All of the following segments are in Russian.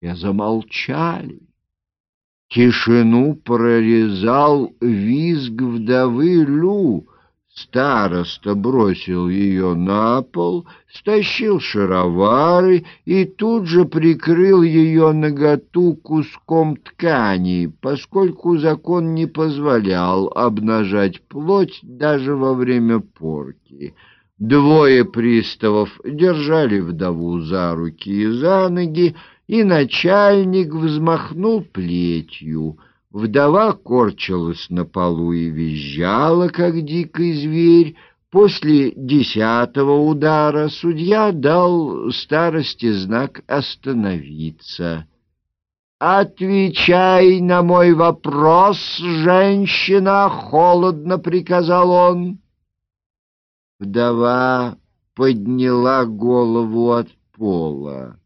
и замолчали. Тишину прорезал визг вдовы Лю. Староста бросил ее на пол, стащил шаровары и тут же прикрыл ее наготу куском ткани, поскольку закон не позволял обнажать плоть даже во время порки. Двое приставов держали вдову за руки и за ноги, и начальник взмахнул плетью. Вдова корчилась на полу и визжала, как дикий зверь. После десятого удара судья дал старости знак остановиться. «Отвечай на мой вопрос, женщина!» — холодно приказал он. Вдова подняла голову от пола.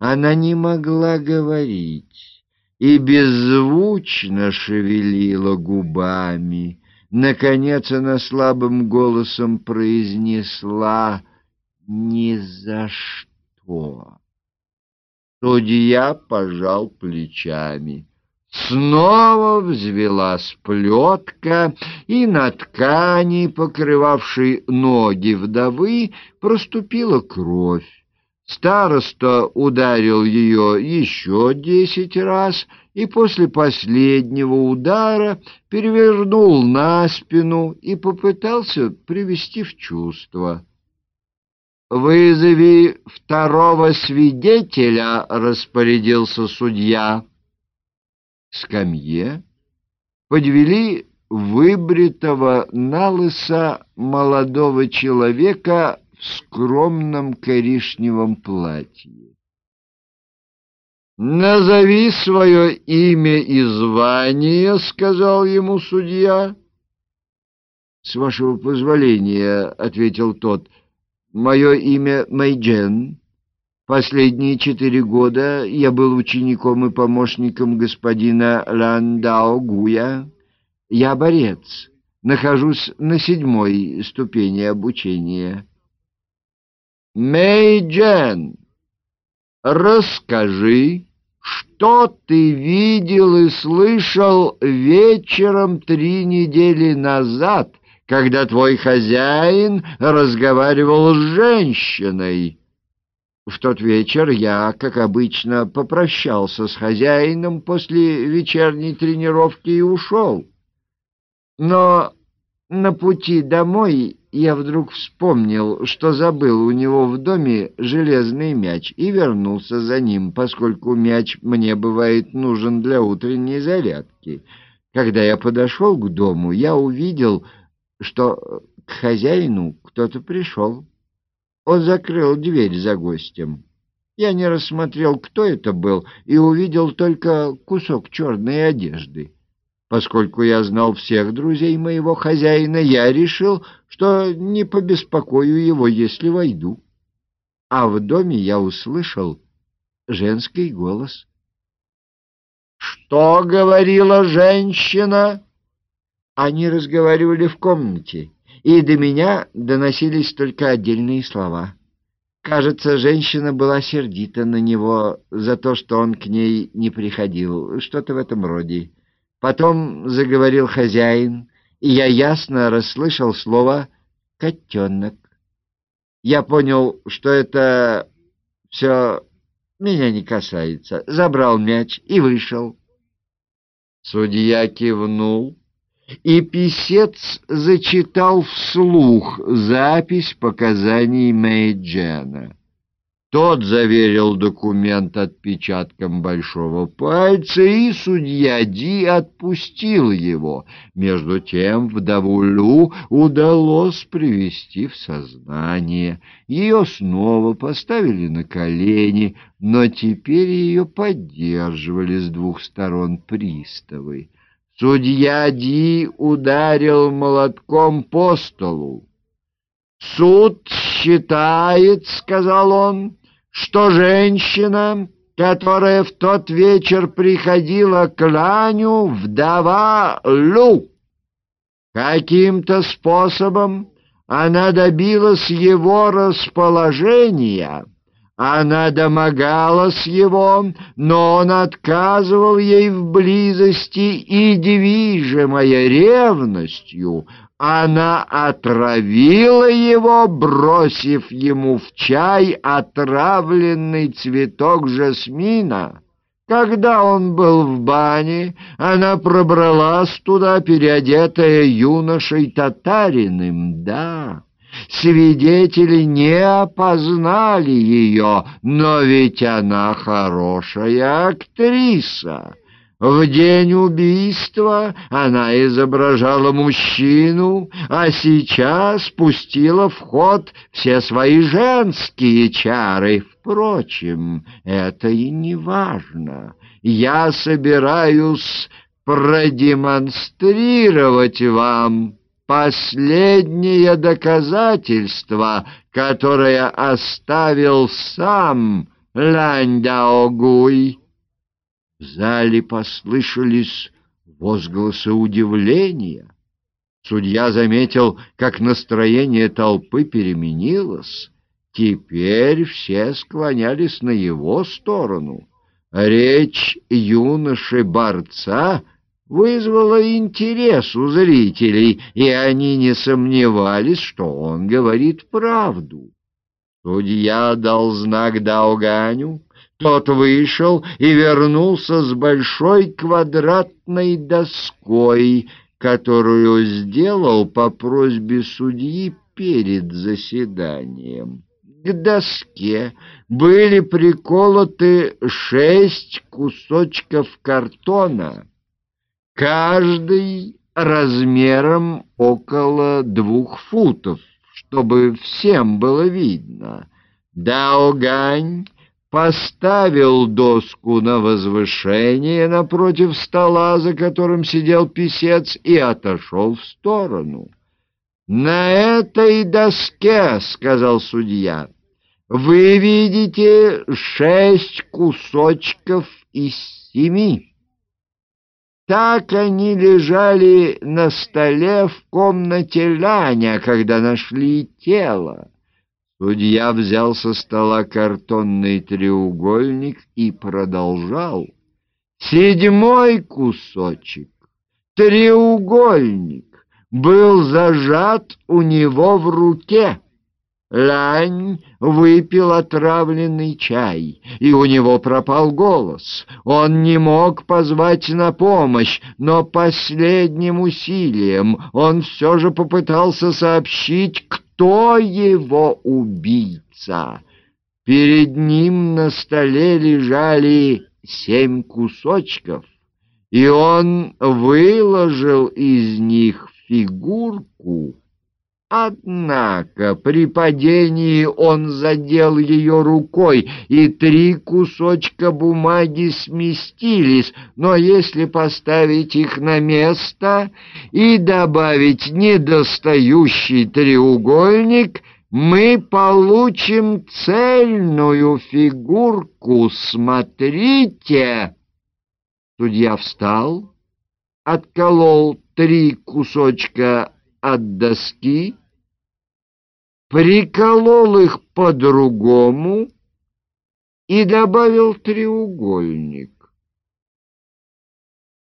Она не могла говорить и беззвучно шевелила губами. Наконец она слабым голосом произнесла «Ни за что». Судья пожал плечами. Снова взвелась плетка, и на ткани, покрывавшей ноги вдовы, проступила кровь. Староста ударил ее еще десять раз и после последнего удара перевернул на спину и попытался привести в чувство. «Вызови второго свидетеля», — распорядился судья. Скамье подвели выбритого налыса молодого человека скромном коричневом платье. «Назови свое имя и звание», — сказал ему судья. «С вашего позволения», — ответил тот, — «мое имя Мэйджен. Последние четыре года я был учеником и помощником господина Ландао Гуя. Я борец, нахожусь на седьмой ступени обучения». Мэйджен, расскажи, что ты видел и слышал вечером три недели назад, когда твой хозяин разговаривал с женщиной. В тот вечер я, как обычно, попрощался с хозяином после вечерней тренировки и ушел. Но на пути домой я вдруг вспомнил, что забыл у него в доме железный мяч и вернулся за ним, поскольку мяч мне бывает нужен для утренней зарядки. Когда я подошел к дому, я увидел, что к хозяину кто-то пришел. Он закрыл дверь за гостем. Я не рассмотрел, кто это был, и увидел только кусок черной одежды. Поскольку я знал всех друзей моего хозяина, я решил, что не побеспокою его, если войду. А в доме я услышал женский голос. «Что говорила женщина?» Они разговаривали в комнате, и до меня доносились только отдельные слова. Кажется, женщина была сердита на него за то, что он к ней не приходил, что-то в этом роде. Потом заговорил хозяин, и я ясно расслышал слово «котенок». Я понял, что это все меня не касается. Забрал мяч и вышел. Судья кивнул, и писец зачитал вслух запись показаний Мэйджена. Тот заверил документ отпечатком большого пальца, и судья Ди отпустил его. Между тем вдову Лю удалось привести в сознание. Ее снова поставили на колени, но теперь ее поддерживали с двух сторон приставы. Судья Ди ударил молотком по столу. «Суд считает, — сказал он, — что женщина, которая в тот вечер приходила к Ланю, вдова Лу. Каким-то способом она добилась его расположения, Она домогалась его, но он отказывал ей в близости, и, движимая ревностью, она отравила его, бросив ему в чай отравленный цветок жасмина. Когда он был в бане, она пробралась туда, переодетая юношей татариным, да... Свидетели не опознали ее, но ведь она хорошая актриса. В день убийства она изображала мужчину, а сейчас пустила в ход все свои женские чары. Впрочем, это и не важно. Я собираюсь продемонстрировать вам последнее доказательство, которое оставил сам Лань Даогуй. В зале послышались возгласы удивления. Судья заметил, как настроение толпы переменилось. Теперь все склонялись на его сторону. Речь юноши-борца — вызвало интерес у зрителей, и они не сомневались, что он говорит правду. Судья дал знак Дауганю, тот вышел и вернулся с большой квадратной доской, которую сделал по просьбе судьи перед заседанием. К доске были приколоты шесть кусочков картона, каждый размером около двух футов, чтобы всем было видно. Даогань поставил доску на возвышение напротив стола, за которым сидел писец, и отошел в сторону. «На этой доске, — сказал судья, — вы видите шесть кусочков из семи». Так они лежали на столе в комнате Ляня, когда нашли тело. Судья взял со стола картонный треугольник и продолжал. Седьмой кусочек, треугольник, был зажат у него в руке. Лань выпил отравленный чай, и у него пропал голос. Он не мог позвать на помощь, но последним усилием он все же попытался сообщить, кто его убийца. Перед ним на столе лежали семь кусочков, и он выложил из них фигурку, Однако при падении он задел ее рукой, и три кусочка бумаги сместились, но если поставить их на место и добавить недостающий треугольник, мы получим цельную фигурку. Смотрите! Судья встал, отколол три кусочка от доски, приколол их по-другому и добавил треугольник.